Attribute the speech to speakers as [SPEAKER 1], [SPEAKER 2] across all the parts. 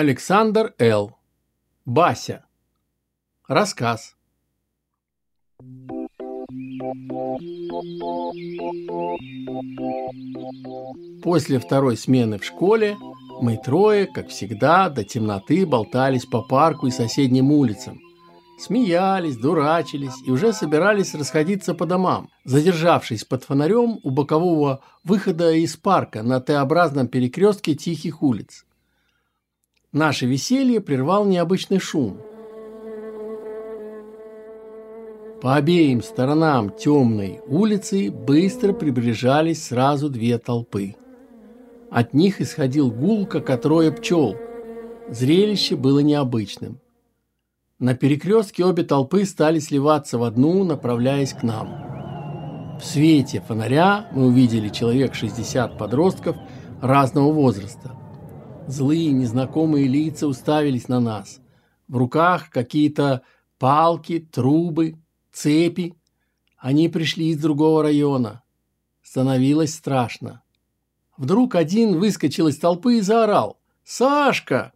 [SPEAKER 1] Александр Л. Бася. Рассказ. После второй смены в школе мы трое, как всегда, до темноты болтались по парку и соседним улицам. Смеялись, дурачились и уже собирались расходиться по домам, задержавшись под фонарем у бокового выхода из парка на Т-образном перекрестке тихих улиц. Наше веселье прервал необычный шум. По обеим сторонам темной улицы быстро приближались сразу две толпы. От них исходил гул, как от роя пчел. Зрелище было необычным. На перекрестке обе толпы стали сливаться в одну, направляясь к нам. В свете фонаря мы увидели человек 60 подростков разного возраста – Злые незнакомые лица уставились на нас. В руках какие-то палки, трубы, цепи. Они пришли из другого района. Становилось страшно. Вдруг один выскочил из толпы и заорал. «Сашка!»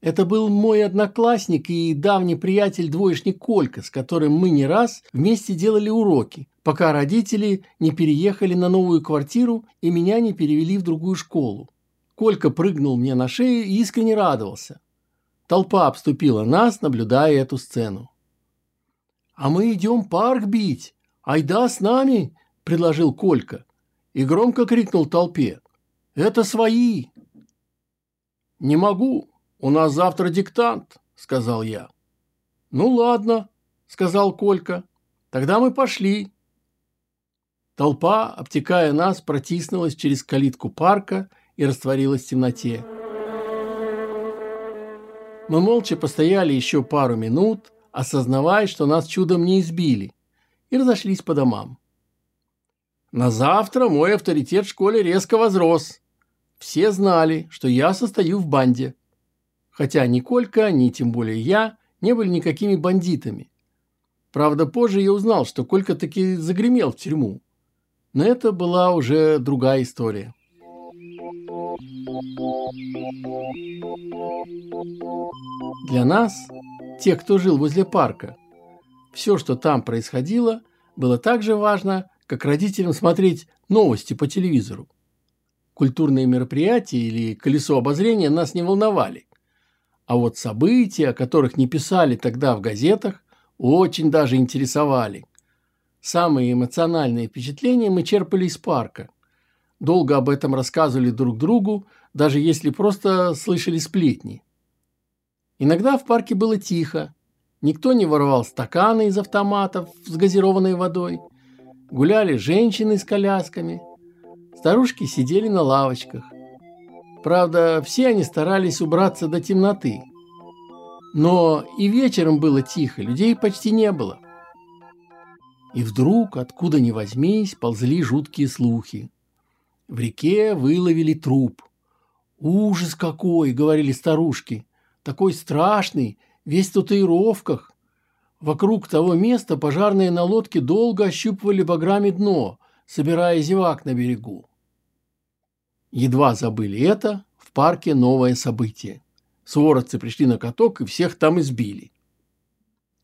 [SPEAKER 1] Это был мой одноклассник и давний приятель-двоечник Колька, с которым мы не раз вместе делали уроки, пока родители не переехали на новую квартиру и меня не перевели в другую школу. Колька прыгнул мне на шею и искренне радовался. Толпа обступила нас, наблюдая эту сцену. «А мы идем парк бить! Айда с нами!» – предложил Колька. И громко крикнул толпе. «Это свои!» «Не могу, у нас завтра диктант», – сказал я. «Ну ладно», – сказал Колька. «Тогда мы пошли». Толпа, обтекая нас, протиснулась через калитку парка – и растворилась в темноте. Мы молча постояли еще пару минут, осознавая, что нас чудом не избили, и разошлись по домам. На завтра мой авторитет в школе резко возрос. Все знали, что я состою в банде. Хотя ни Колька, ни тем более я не были никакими бандитами. Правда, позже я узнал, что Колька таки загремел в тюрьму. Но это была уже другая история. Для нас, тех, кто жил возле парка, все, что там происходило, было так же важно, как родителям смотреть новости по телевизору. Культурные мероприятия или колесо обозрения нас не волновали. А вот события, о которых не писали тогда в газетах, очень даже интересовали. Самые эмоциональные впечатления мы черпали из парка – долго об этом рассказывали друг другу, даже если просто слышали сплетни. Иногда в парке было тихо. Никто не воровал стаканы из автоматов с газированной водой. Гуляли женщины с колясками. Старушки сидели на лавочках. Правда, все они старались убраться до темноты. Но и вечером было тихо, людей почти не было. И вдруг, откуда ни возьмись, ползли жуткие слухи. В реке выловили труп. «Ужас какой!» – говорили старушки. «Такой страшный, весь в татуировках!» Вокруг того места пожарные на лодке долго ощупывали баграми дно, собирая зевак на берегу. Едва забыли это, в парке новое событие. Своровцы пришли на каток и всех там избили.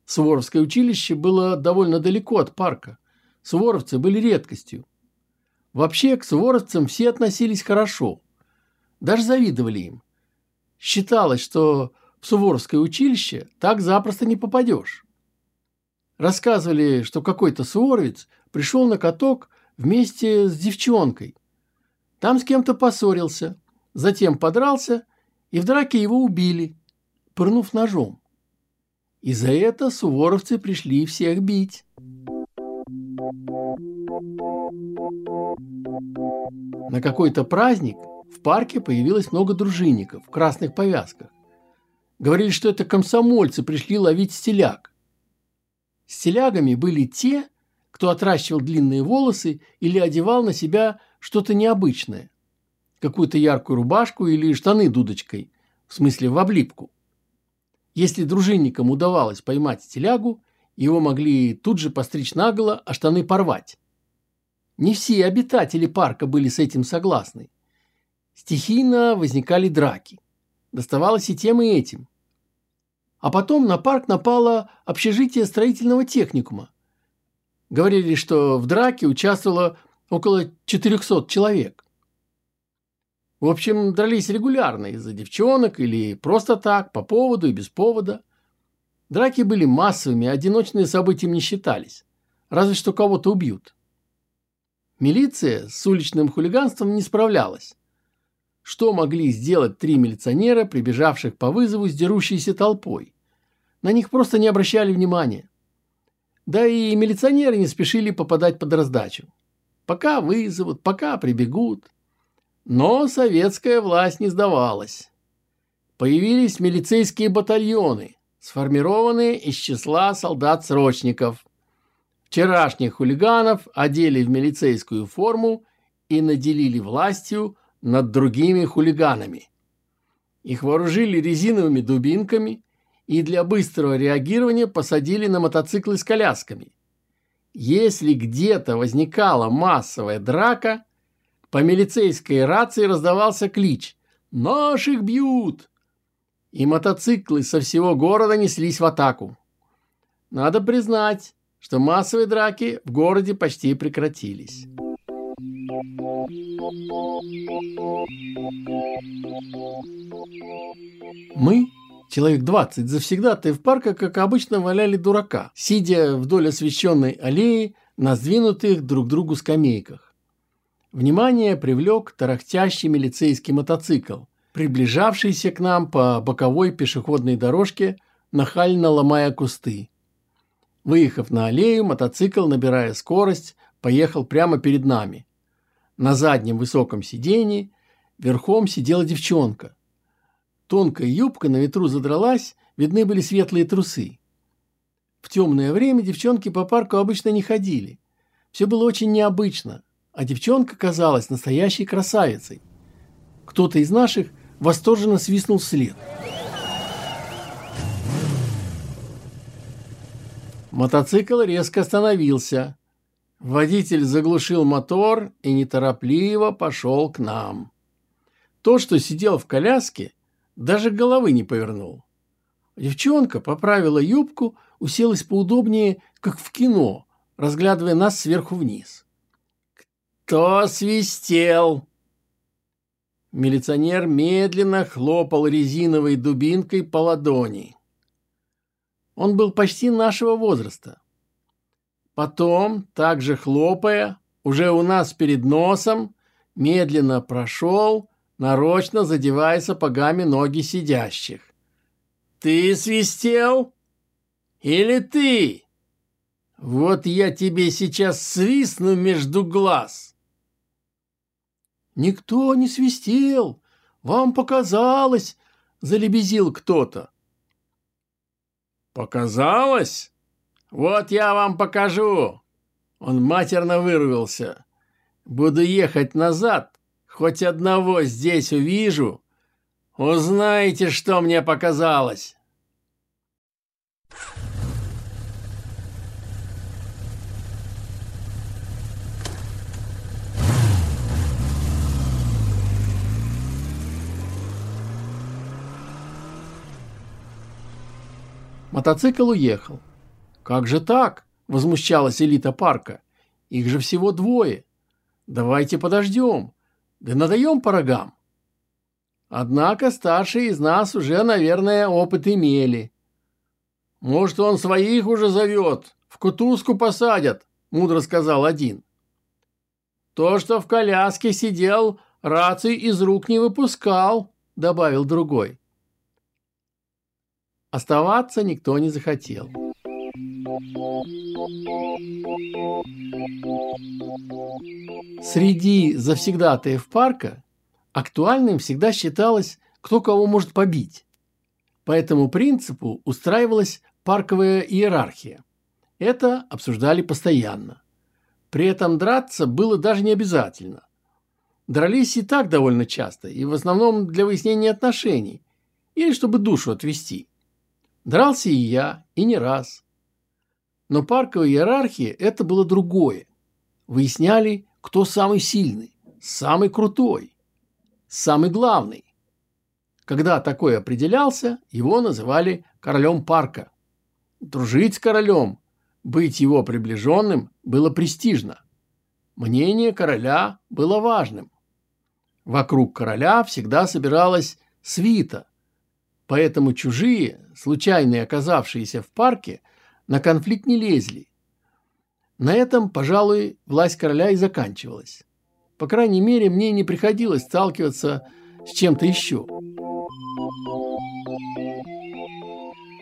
[SPEAKER 1] Своровское училище было довольно далеко от парка. Своровцы были редкостью. Вообще к суворовцам все относились хорошо, даже завидовали им. Считалось, что в суворовское училище так запросто не попадешь. Рассказывали, что какой-то суворовец пришел на каток вместе с девчонкой. Там с кем-то поссорился, затем подрался, и в драке его убили, пырнув ножом. И за это суворовцы пришли всех бить. На какой-то праздник в парке появилось много дружинников в красных повязках. Говорили, что это комсомольцы пришли ловить стеляк. Стелягами были те, кто отращивал длинные волосы или одевал на себя что-то необычное. Какую-то яркую рубашку или штаны дудочкой, в смысле в облипку. Если дружинникам удавалось поймать стелягу, его могли тут же постричь наголо, а штаны порвать. Не все обитатели парка были с этим согласны. Стихийно возникали драки. Доставалось и тем, и этим. А потом на парк напало общежитие строительного техникума. Говорили, что в драке участвовало около 400 человек. В общем, дрались регулярно из-за девчонок или просто так, по поводу и без повода. Драки были массовыми, одиночные события не считались. Разве что кого-то убьют. Милиция с уличным хулиганством не справлялась. Что могли сделать три милиционера, прибежавших по вызову с дерущейся толпой? На них просто не обращали внимания. Да и милиционеры не спешили попадать под раздачу. Пока вызовут, пока прибегут. Но советская власть не сдавалась. Появились милицейские батальоны, сформированные из числа солдат-срочников. Вчерашних хулиганов одели в милицейскую форму и наделили властью над другими хулиганами. Их вооружили резиновыми дубинками и для быстрого реагирования посадили на мотоциклы с колясками. Если где-то возникала массовая драка, по милицейской рации раздавался клич «Наших бьют!» и мотоциклы со всего города неслись в атаку. Надо признать, что массовые драки в городе почти прекратились. Мы, человек 20, завсегдатые в парке, как обычно, валяли дурака, сидя вдоль освещенной аллеи на сдвинутых друг другу скамейках. Внимание привлек тарахтящий милицейский мотоцикл, приближавшийся к нам по боковой пешеходной дорожке, нахально ломая кусты. Выехав на аллею, мотоцикл, набирая скорость, поехал прямо перед нами. На заднем высоком сиденье верхом сидела девчонка. Тонкая юбка на ветру задралась, видны были светлые трусы. В темное время девчонки по парку обычно не ходили. Все было очень необычно, а девчонка казалась настоящей красавицей. Кто-то из наших восторженно свистнул след. Мотоцикл резко остановился. Водитель заглушил мотор и неторопливо пошел к нам. Тот, что сидел в коляске, даже головы не повернул. Девчонка поправила юбку, уселась поудобнее, как в кино, разглядывая нас сверху вниз. «Кто свистел?» Милиционер медленно хлопал резиновой дубинкой по ладони. Он был почти нашего возраста. Потом, также хлопая, уже у нас перед носом, медленно прошел, нарочно задевая сапогами ноги сидящих. «Ты свистел? Или ты? Вот я тебе сейчас свистну между глаз!» «Никто не свистел! Вам показалось!» – залебезил кто-то. «Показалось? Вот я вам покажу!» Он матерно вырвался. «Буду ехать назад, хоть одного здесь увижу. Узнаете, что мне показалось!» Мотоцикл уехал. «Как же так?» – возмущалась элита парка. «Их же всего двое. Давайте подождем. Да надаем по рогам». Однако старшие из нас уже, наверное, опыт имели. «Может, он своих уже зовет, в кутузку посадят», – мудро сказал один. «То, что в коляске сидел, рации из рук не выпускал», – добавил другой. Оставаться никто не захотел. Среди завсегдатаев парка актуальным всегда считалось, кто кого может побить. По этому принципу устраивалась парковая иерархия. Это обсуждали постоянно. При этом драться было даже не обязательно. Дрались и так довольно часто, и в основном для выяснения отношений, или чтобы душу отвести – Дрался и я, и не раз. Но парковая иерархия – это было другое. Выясняли, кто самый сильный, самый крутой, самый главный. Когда такой определялся, его называли королем парка. Дружить с королем, быть его приближенным было престижно. Мнение короля было важным. Вокруг короля всегда собиралась свита, Поэтому чужие, случайные оказавшиеся в парке, на конфликт не лезли. На этом, пожалуй, власть короля и заканчивалась. По крайней мере, мне не приходилось сталкиваться с чем-то еще.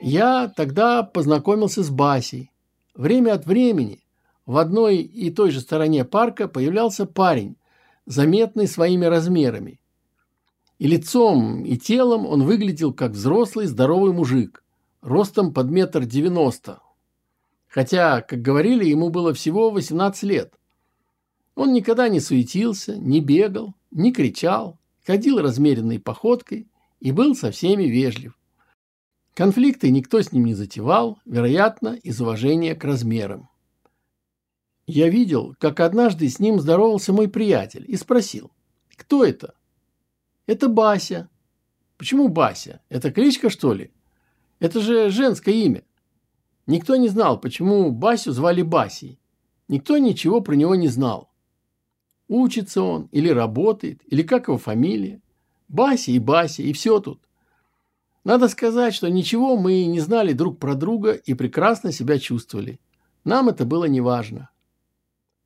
[SPEAKER 1] Я тогда познакомился с Басей. Время от времени в одной и той же стороне парка появлялся парень, заметный своими размерами – и лицом, и телом он выглядел как взрослый здоровый мужик, ростом под метр девяносто. Хотя, как говорили, ему было всего 18 лет. Он никогда не суетился, не бегал, не кричал, ходил размеренной походкой и был со всеми вежлив. Конфликты никто с ним не затевал, вероятно, из уважения к размерам. Я видел, как однажды с ним здоровался мой приятель и спросил, кто это? Это Бася. Почему Бася? Это кличка, что ли? Это же женское имя. Никто не знал, почему Басю звали Басей. Никто ничего про него не знал. Учится он, или работает, или как его фамилия. Бася и Бася, и все тут. Надо сказать, что ничего мы не знали друг про друга и прекрасно себя чувствовали. Нам это было неважно.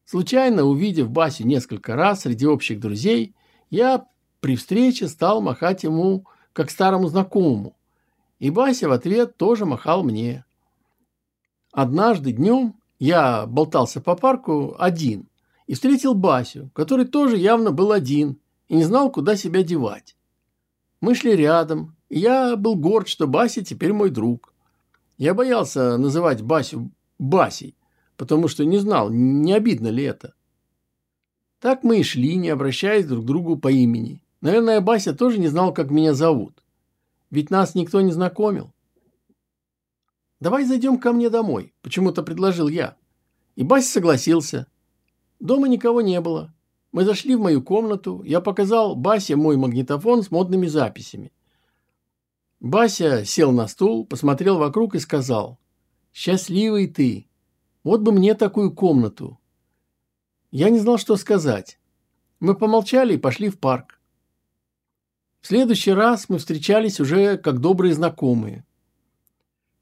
[SPEAKER 1] Случайно увидев Басю несколько раз среди общих друзей, я при встрече стал махать ему, как старому знакомому. И Бася в ответ тоже махал мне. Однажды днем я болтался по парку один и встретил Басю, который тоже явно был один и не знал, куда себя девать. Мы шли рядом, и я был горд, что Бася теперь мой друг. Я боялся называть Басю Басей, потому что не знал, не обидно ли это. Так мы и шли, не обращаясь друг к другу по имени. Наверное, Бася тоже не знал, как меня зовут. Ведь нас никто не знакомил. «Давай зайдем ко мне домой», – почему-то предложил я. И Бася согласился. Дома никого не было. Мы зашли в мою комнату. Я показал Басе мой магнитофон с модными записями. Бася сел на стул, посмотрел вокруг и сказал. «Счастливый ты! Вот бы мне такую комнату!» Я не знал, что сказать. Мы помолчали и пошли в парк. В следующий раз мы встречались уже как добрые знакомые.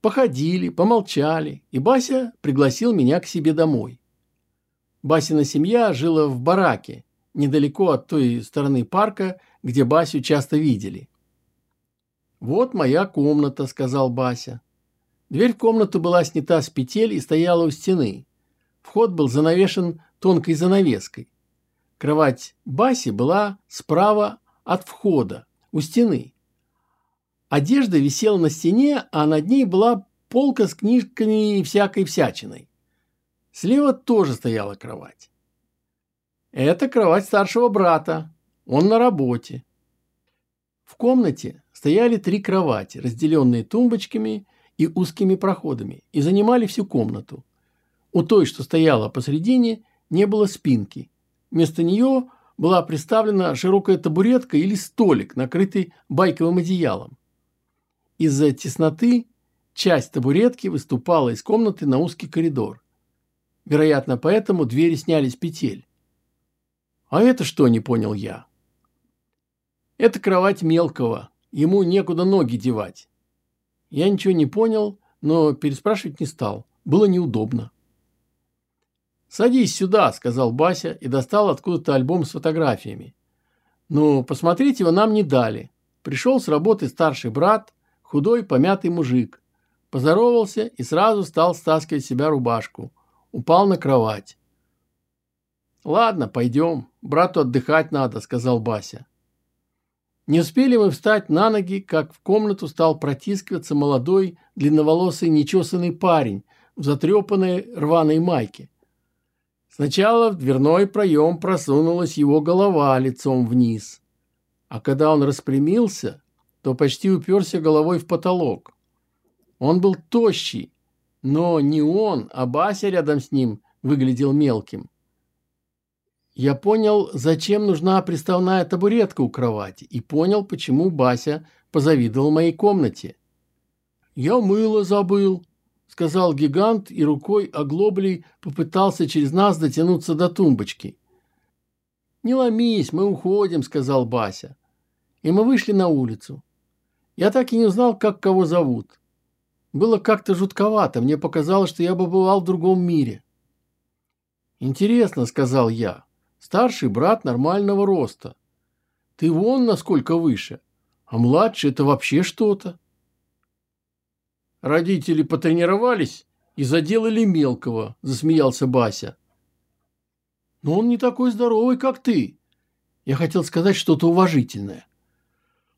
[SPEAKER 1] Походили, помолчали, и Бася пригласил меня к себе домой. Басина семья жила в бараке, недалеко от той стороны парка, где Басю часто видели. «Вот моя комната», — сказал Бася. Дверь в комнату была снята с петель и стояла у стены. Вход был занавешен тонкой занавеской. Кровать Баси была справа от входа, у стены. Одежда висела на стене, а над ней была полка с книжками и всякой всячиной. Слева тоже стояла кровать. Это кровать старшего брата. Он на работе. В комнате стояли три кровати, разделенные тумбочками и узкими проходами, и занимали всю комнату. У той, что стояла посредине, не было спинки. Вместо нее была представлена широкая табуретка или столик, накрытый байковым одеялом. Из-за тесноты часть табуретки выступала из комнаты на узкий коридор. Вероятно, поэтому двери сняли с петель. «А это что?» – не понял я. «Это кровать мелкого. Ему некуда ноги девать». Я ничего не понял, но переспрашивать не стал. Было неудобно. «Садись сюда», – сказал Бася и достал откуда-то альбом с фотографиями. «Ну, посмотреть его нам не дали. Пришел с работы старший брат, худой, помятый мужик. Поздоровался и сразу стал стаскивать себя рубашку. Упал на кровать. «Ладно, пойдем. Брату отдыхать надо», – сказал Бася. Не успели мы встать на ноги, как в комнату стал протискиваться молодой, длинноволосый, нечесанный парень в затрепанной рваной майке. Сначала в дверной проем просунулась его голова лицом вниз, а когда он распрямился, то почти уперся головой в потолок. Он был тощий, но не он, а Бася рядом с ним выглядел мелким. Я понял, зачем нужна приставная табуретка у кровати, и понял, почему Бася позавидовал моей комнате. «Я мыло забыл», сказал гигант и рукой оглоблей попытался через нас дотянуться до тумбочки. «Не ломись, мы уходим», — сказал Бася. И мы вышли на улицу. Я так и не узнал, как кого зовут. Было как-то жутковато, мне показалось, что я бы бывал в другом мире. «Интересно», — сказал я, — «старший брат нормального роста. Ты вон насколько выше, а младший — это вообще что-то». Родители потренировались и заделали мелкого, засмеялся Бася. Но он не такой здоровый, как ты. Я хотел сказать что-то уважительное.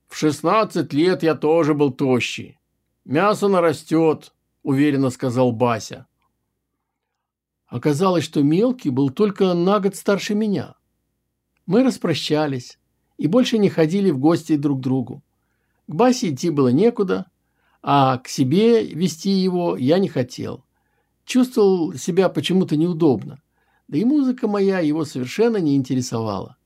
[SPEAKER 1] В 16 лет я тоже был тощий. Мясо нарастет, уверенно сказал Бася. Оказалось, что мелкий был только на год старше меня. Мы распрощались и больше не ходили в гости друг к другу. К Басе идти было некуда, а к себе вести его я не хотел. Чувствовал себя почему-то неудобно. Да и музыка моя его совершенно не интересовала.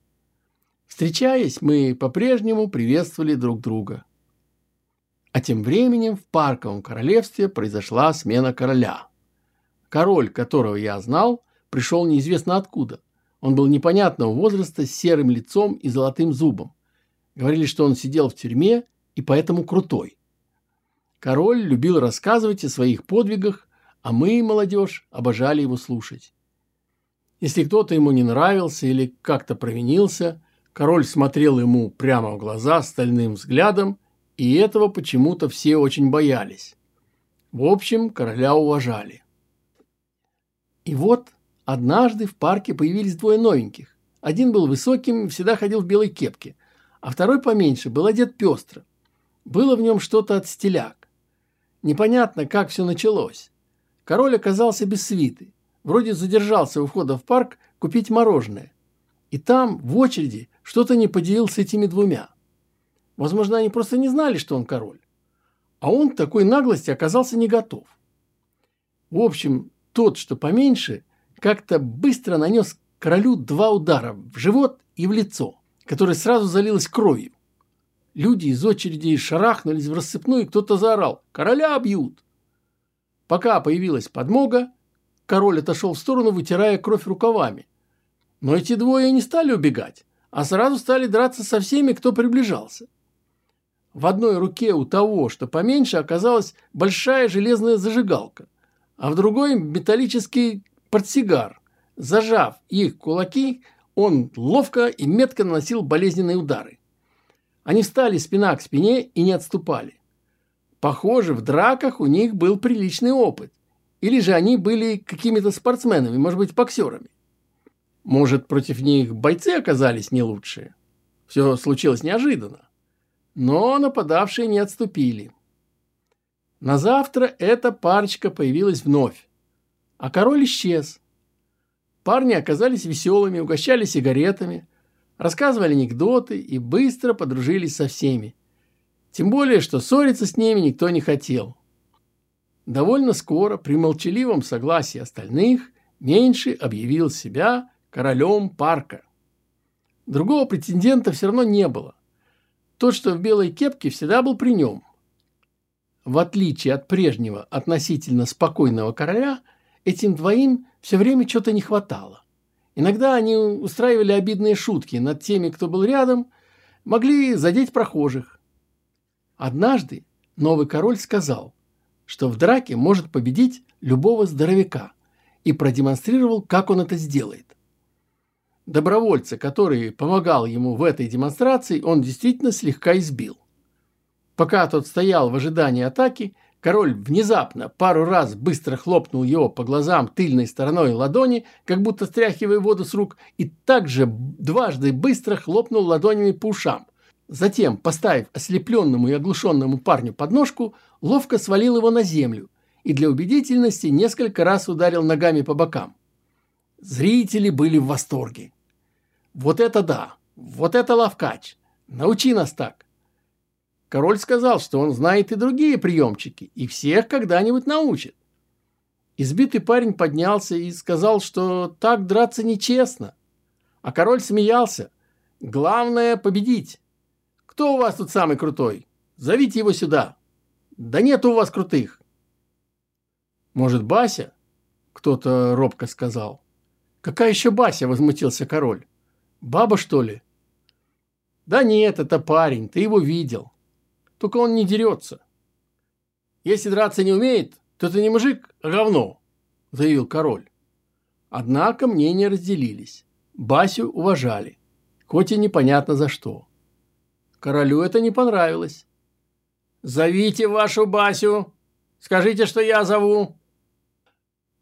[SPEAKER 1] Встречаясь, мы по-прежнему приветствовали друг друга. А тем временем в парковом королевстве произошла смена короля. Король, которого я знал, пришел неизвестно откуда. Он был непонятного возраста, с серым лицом и золотым зубом. Говорили, что он сидел в тюрьме и поэтому крутой. Король любил рассказывать о своих подвигах, а мы, молодежь, обожали его слушать. Если кто-то ему не нравился или как-то провинился, король смотрел ему прямо в глаза стальным взглядом, и этого почему-то все очень боялись. В общем, короля уважали. И вот однажды в парке появились двое новеньких. Один был высоким и всегда ходил в белой кепке, а второй поменьше был одет пестро. Было в нем что-то от стиля, Непонятно, как все началось. Король оказался без свиты. Вроде задержался у входа в парк купить мороженое. И там, в очереди, что-то не поделил с этими двумя. Возможно, они просто не знали, что он король. А он к такой наглости оказался не готов. В общем, тот, что поменьше, как-то быстро нанес королю два удара в живот и в лицо, которое сразу залилось кровью. Люди из очереди шарахнулись в рассыпную, и кто-то заорал «Короля бьют!». Пока появилась подмога, король отошел в сторону, вытирая кровь рукавами. Но эти двое не стали убегать, а сразу стали драться со всеми, кто приближался. В одной руке у того, что поменьше, оказалась большая железная зажигалка, а в другой металлический портсигар. Зажав их кулаки, он ловко и метко наносил болезненные удары. Они встали спина к спине и не отступали. Похоже, в драках у них был приличный опыт. Или же они были какими-то спортсменами, может быть, боксерами. Может, против них бойцы оказались не лучшие. Все случилось неожиданно. Но нападавшие не отступили. На завтра эта парочка появилась вновь. А король исчез. Парни оказались веселыми, угощали сигаретами – рассказывали анекдоты и быстро подружились со всеми. Тем более, что ссориться с ними никто не хотел. Довольно скоро, при молчаливом согласии остальных, Меньший объявил себя королем парка. Другого претендента все равно не было. Тот, что в белой кепке, всегда был при нем. В отличие от прежнего относительно спокойного короля, этим двоим все время чего-то не хватало. Иногда они устраивали обидные шутки над теми, кто был рядом, могли задеть прохожих. Однажды новый король сказал, что в драке может победить любого здоровяка, и продемонстрировал, как он это сделает. Добровольца, который помогал ему в этой демонстрации, он действительно слегка избил. Пока тот стоял в ожидании атаки, Король внезапно пару раз быстро хлопнул его по глазам тыльной стороной ладони, как будто стряхивая воду с рук, и также дважды быстро хлопнул ладонями по ушам. Затем, поставив ослепленному и оглушенному парню подножку, ловко свалил его на землю и для убедительности несколько раз ударил ногами по бокам. Зрители были в восторге. «Вот это да! Вот это ловкач! Научи нас так!» Король сказал, что он знает и другие приемчики, и всех когда-нибудь научит. Избитый парень поднялся и сказал, что так драться нечестно. А король смеялся. Главное – победить. Кто у вас тут самый крутой? Зовите его сюда. Да нет у вас крутых. Может, Бася? Кто-то робко сказал. Какая еще Бася? Возмутился король. Баба, что ли? Да нет, это парень, ты его видел. Только он не дерется. Если драться не умеет, то ты не мужик, а говно, заявил король. Однако мнения разделились. Басю уважали, хоть и непонятно за что. Королю это не понравилось. «Зовите вашу Басю! Скажите, что я зову!»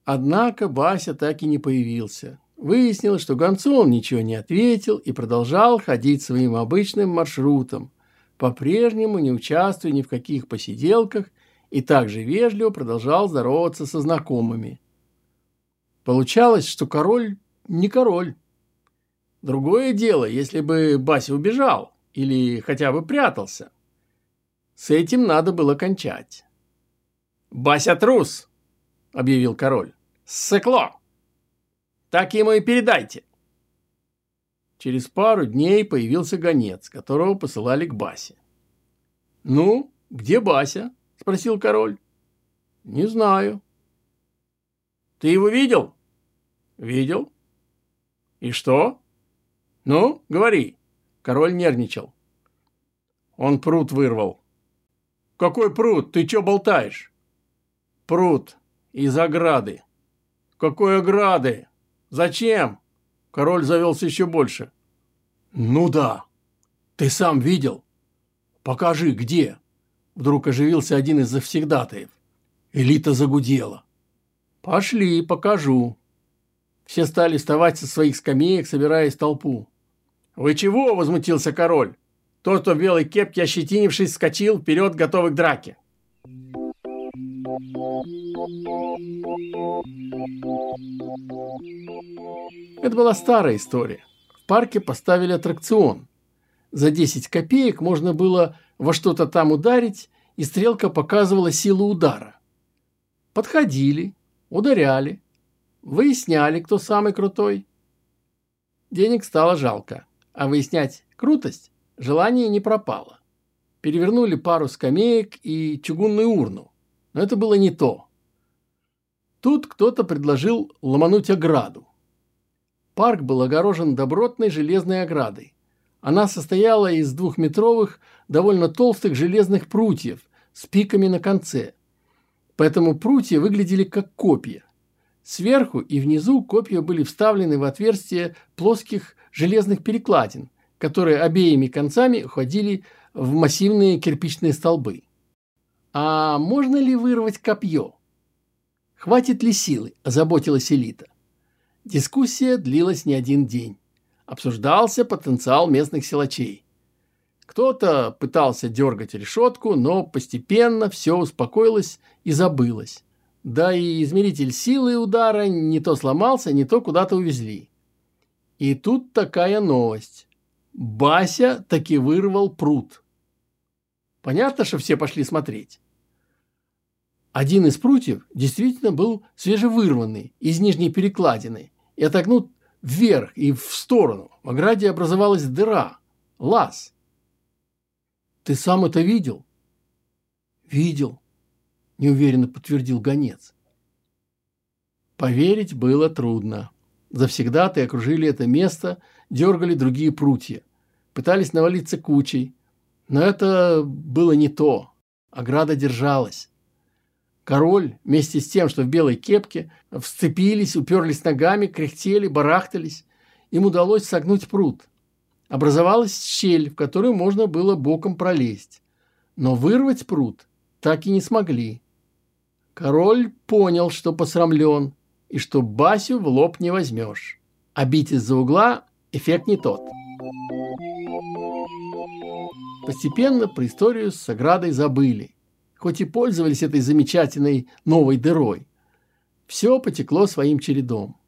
[SPEAKER 1] Однако Бася так и не появился. Выяснилось, что Гонцон ничего не ответил и продолжал ходить своим обычным маршрутом, по-прежнему не участвуя ни в каких посиделках и также вежливо продолжал здороваться со знакомыми. Получалось, что король не король. Другое дело, если бы Бася убежал или хотя бы прятался. С этим надо было кончать. «Бася трус!» – объявил король. «Ссыкло! Так ему и передайте!» Через пару дней появился гонец, которого посылали к Басе. «Ну, где Бася?» – спросил король. «Не знаю». «Ты его видел?» «Видел». «И что?» «Ну, говори». Король нервничал. Он пруд вырвал. «Какой пруд? Ты чё болтаешь?» «Пруд. Из ограды». «Какой ограды? Зачем?» король завелся еще больше. «Ну да! Ты сам видел? Покажи, где!» Вдруг оживился один из завсегдатаев. Элита загудела. «Пошли, покажу!» Все стали вставать со своих скамеек, собираясь в толпу. «Вы чего?» – возмутился король. Тот, кто в белой кепке, ощетинившись, вскочил вперед, готовый к драке. Это была старая история. В парке поставили аттракцион. За 10 копеек можно было во что-то там ударить, и стрелка показывала силу удара. Подходили, ударяли, выясняли, кто самый крутой. Денег стало жалко, а выяснять крутость желание не пропало. Перевернули пару скамеек и чугунную урну но это было не то. Тут кто-то предложил ломануть ограду. Парк был огорожен добротной железной оградой. Она состояла из двухметровых, довольно толстых железных прутьев с пиками на конце. Поэтому прутья выглядели как копья. Сверху и внизу копья были вставлены в отверстия плоских железных перекладин, которые обеими концами уходили в массивные кирпичные столбы. «А можно ли вырвать копье?» «Хватит ли силы?» – озаботилась элита. Дискуссия длилась не один день. Обсуждался потенциал местных силачей. Кто-то пытался дергать решетку, но постепенно все успокоилось и забылось. Да и измеритель силы удара не то сломался, не то куда-то увезли. И тут такая новость. Бася таки вырвал пруд. Понятно, что все пошли смотреть. Один из прутьев действительно был свежевырванный из нижней перекладины и отогнут вверх и в сторону. В ограде образовалась дыра, лаз. «Ты сам это видел?» «Видел», – неуверенно подтвердил гонец. Поверить было трудно. Завсегдаты окружили это место, дергали другие прутья. Пытались навалиться кучей. Но это было не то. Ограда держалась. Король вместе с тем, что в белой кепке, вцепились, уперлись ногами, кряхтели, барахтались. Им удалось согнуть пруд. Образовалась щель, в которую можно было боком пролезть. Но вырвать пруд так и не смогли. Король понял, что посрамлен, и что Басю в лоб не возьмешь. А бить из-за угла эффект не тот. Постепенно про историю с оградой забыли хоть и пользовались этой замечательной новой дырой. Все потекло своим чередом.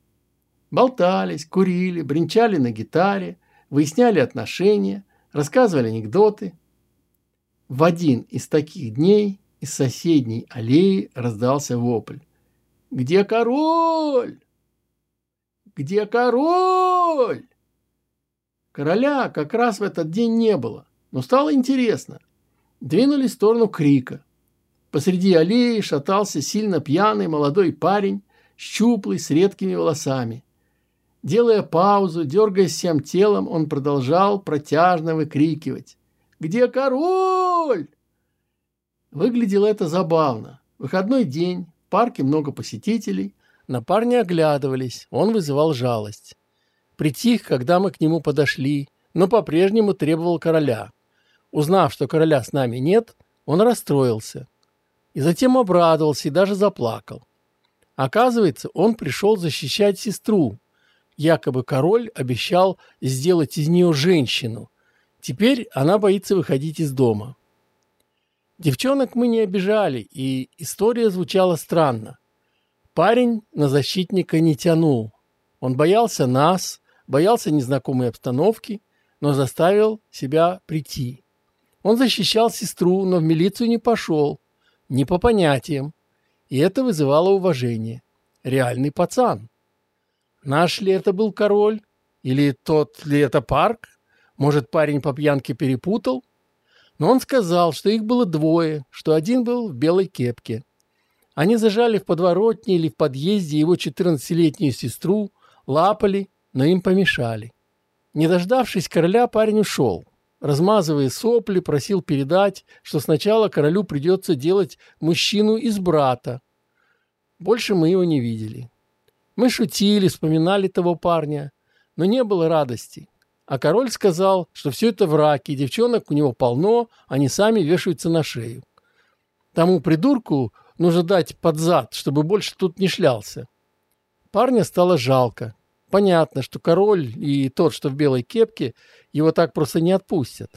[SPEAKER 1] Болтались, курили, бренчали на гитаре, выясняли отношения, рассказывали анекдоты. В один из таких дней из соседней аллеи раздался вопль. «Где король? Где король?» Короля как раз в этот день не было, но стало интересно. Двинулись в сторону крика. Посреди аллеи шатался сильно пьяный молодой парень, щуплый, с редкими волосами. Делая паузу, дергаясь всем телом, он продолжал протяжно выкрикивать. «Где король?» Выглядело это забавно. Выходной день, в парке много посетителей. На парня оглядывались, он вызывал жалость. Притих, когда мы к нему подошли, но по-прежнему требовал короля. Узнав, что короля с нами нет, он расстроился – и затем обрадовался и даже заплакал. Оказывается, он пришел защищать сестру. Якобы король обещал сделать из нее женщину. Теперь она боится выходить из дома. Девчонок мы не обижали, и история звучала странно. Парень на защитника не тянул. Он боялся нас, боялся незнакомой обстановки, но заставил себя прийти. Он защищал сестру, но в милицию не пошел – не по понятиям, и это вызывало уважение. Реальный пацан. Наш ли это был король? Или тот ли это парк? Может, парень по пьянке перепутал? Но он сказал, что их было двое, что один был в белой кепке. Они зажали в подворотне или в подъезде его 14-летнюю сестру, лапали, но им помешали. Не дождавшись короля, парень ушел размазывая сопли, просил передать, что сначала королю придется делать мужчину из брата. Больше мы его не видели. Мы шутили, вспоминали того парня, но не было радости. А король сказал, что все это враки, девчонок у него полно, они сами вешаются на шею. Тому придурку нужно дать под зад, чтобы больше тут не шлялся. Парня стало жалко. Понятно, что король и тот, что в белой кепке, его так просто не отпустят.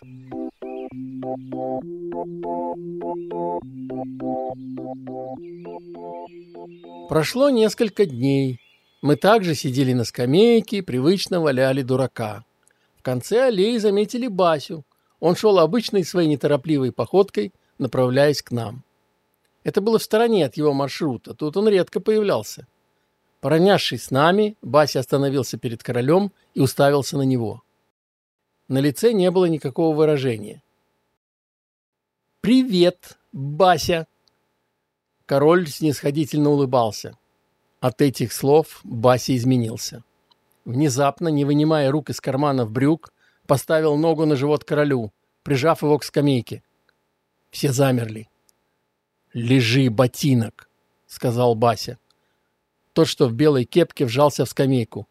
[SPEAKER 1] Прошло несколько дней. Мы также сидели на скамейке и привычно валяли дурака. В конце аллеи заметили Басю. Он шел обычной своей неторопливой походкой, направляясь к нам. Это было в стороне от его маршрута, тут он редко появлялся. Поронявшись с нами, Бася остановился перед королем и уставился на него. На лице не было никакого выражения. «Привет, Бася!» Король снисходительно улыбался. От этих слов Бася изменился. Внезапно, не вынимая рук из кармана в брюк, поставил ногу на живот королю, прижав его к скамейке. Все замерли. «Лежи, ботинок!» — сказал Бася. Тот, что в белой кепке, вжался в скамейку.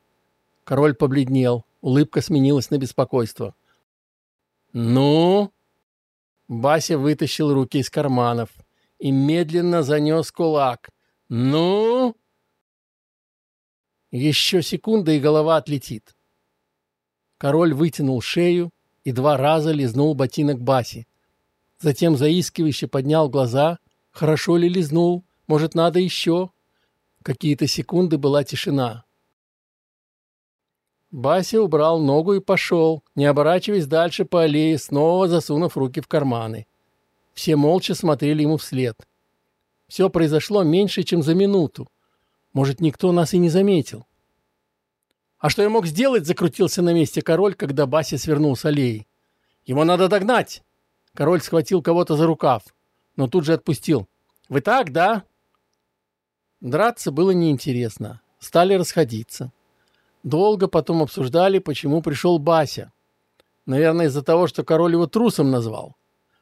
[SPEAKER 1] Король побледнел, Улыбка сменилась на беспокойство. «Ну?» Бася вытащил руки из карманов и медленно занес кулак. «Ну?» Еще секунда, и голова отлетит. Король вытянул шею и два раза лизнул ботинок Баси. Затем заискивающе поднял глаза. Хорошо ли лизнул? Может, надо еще? Какие-то секунды была тишина. Бася убрал ногу и пошел, не оборачиваясь дальше по аллее, снова засунув руки в карманы. Все молча смотрели ему вслед. Все произошло меньше, чем за минуту. Может, никто нас и не заметил. «А что я мог сделать?» — закрутился на месте король, когда Бася свернул с аллеи. «Его надо догнать!» Король схватил кого-то за рукав, но тут же отпустил. «Вы так, да?» Драться было неинтересно. Стали расходиться. Долго потом обсуждали, почему пришел Бася. Наверное, из-за того, что король его трусом назвал.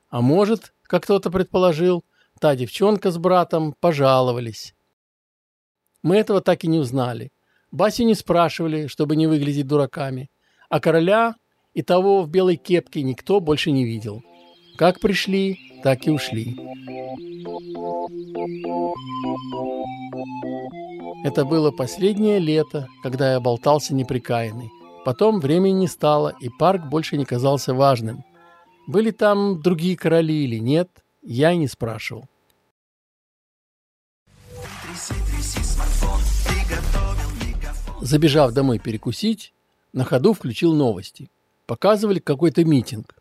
[SPEAKER 1] А может, как кто-то предположил, та девчонка с братом пожаловались. Мы этого так и не узнали. Басю не спрашивали, чтобы не выглядеть дураками. А короля и того в белой кепке никто больше не видел. Как пришли, так и ушли. Это было последнее лето, когда я болтался неприкаянный. Потом времени не стало, и парк больше не казался важным. Были там другие короли или нет, я не спрашивал. Забежав домой перекусить, на ходу включил новости. Показывали какой-то митинг.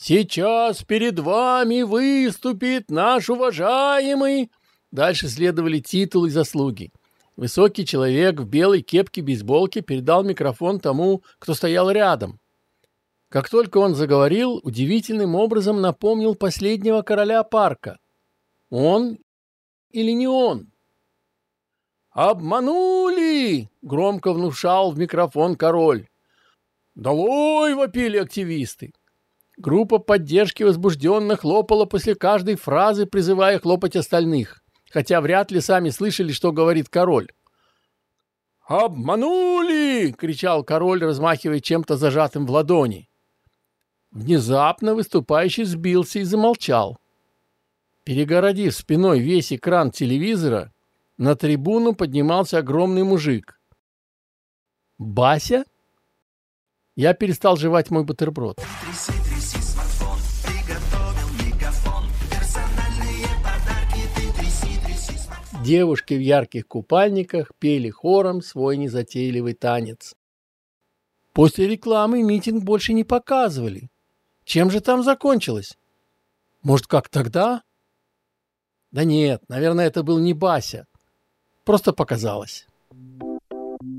[SPEAKER 1] «Сейчас перед вами выступит наш уважаемый...» Дальше следовали титул и заслуги. Высокий человек в белой кепке-бейсболке передал микрофон тому, кто стоял рядом. Как только он заговорил, удивительным образом напомнил последнего короля парка. Он или не он? «Обманули!» — громко внушал в микрофон король. «Долой!» — вопили активисты. Группа поддержки возбужденно хлопала после каждой фразы, призывая хлопать остальных, хотя вряд ли сами слышали, что говорит король. «Обманули!» — кричал король, размахивая чем-то зажатым в ладони. Внезапно выступающий сбился и замолчал. Перегородив спиной весь экран телевизора, на трибуну поднимался огромный мужик. «Бася?» Я перестал жевать мой бутерброд. Девушки в ярких купальниках пели хором свой незатейливый танец. После рекламы митинг больше не показывали. Чем же там закончилось? Может, как тогда? Да нет, наверное, это был не Бася. Просто показалось.